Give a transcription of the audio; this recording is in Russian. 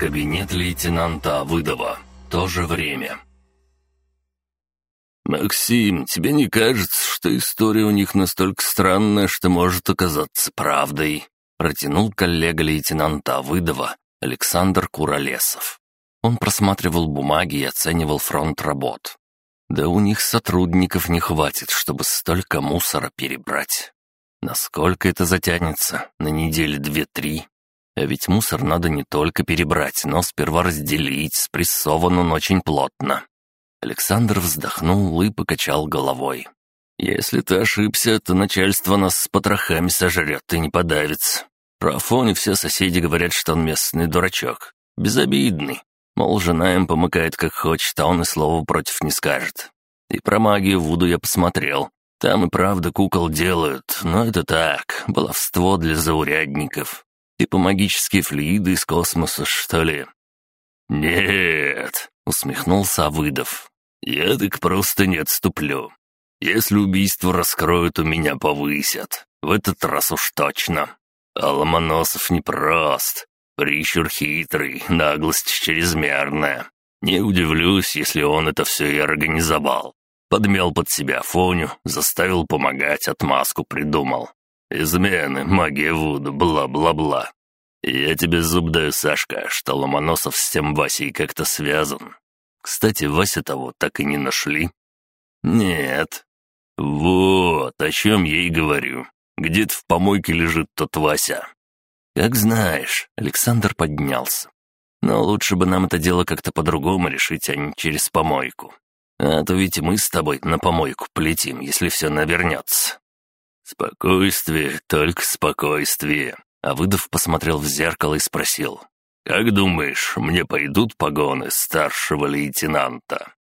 Кабинет лейтенанта Авыдова. То же время. «Максим, тебе не кажется, что история у них настолько странная, что может оказаться правдой?» Протянул коллега лейтенанта Авыдова Александр Куролесов. Он просматривал бумаги и оценивал фронт работ. Да у них сотрудников не хватит, чтобы столько мусора перебрать. Насколько это затянется? На неделе две-три? А ведь мусор надо не только перебрать, но сперва разделить, спрессован он очень плотно. Александр вздохнул и покачал головой. «Если ты ошибся, то начальство нас с потрохами сожрет и не подавится. Про Афоне все соседи говорят, что он местный дурачок. Безобидный. Мол, жена им помыкает как хочет, а он и слова против не скажет. И про магию Вуду я посмотрел. Там и правда кукол делают, но это так, баловство для заурядников. Типа магические флюиды из космоса, что ли?» «Нет», — усмехнулся Авыдов. «Я так просто не отступлю. Если убийство раскроют, у меня повысят. В этот раз уж точно. А Ломоносов непрост. Прищур хитрый, наглость чрезмерная. Не удивлюсь, если он это все и организовал. Подмел под себя Фоню, заставил помогать, отмазку придумал. Измены, магия Вуду, бла-бла-бла. Я тебе зуб даю, Сашка, что Ломоносов с тем Васей как-то связан. Кстати, Вася того так и не нашли. Нет. Вот, о чем я и говорю. Где-то в помойке лежит тот Вася. Как знаешь, Александр поднялся. Но лучше бы нам это дело как-то по-другому решить, а не через помойку. А то ведь мы с тобой на помойку полетим, если все навернется. «Спокойствие, только спокойствие», а выдав посмотрел в зеркало и спросил. «Как думаешь, мне пойдут погоны старшего лейтенанта?»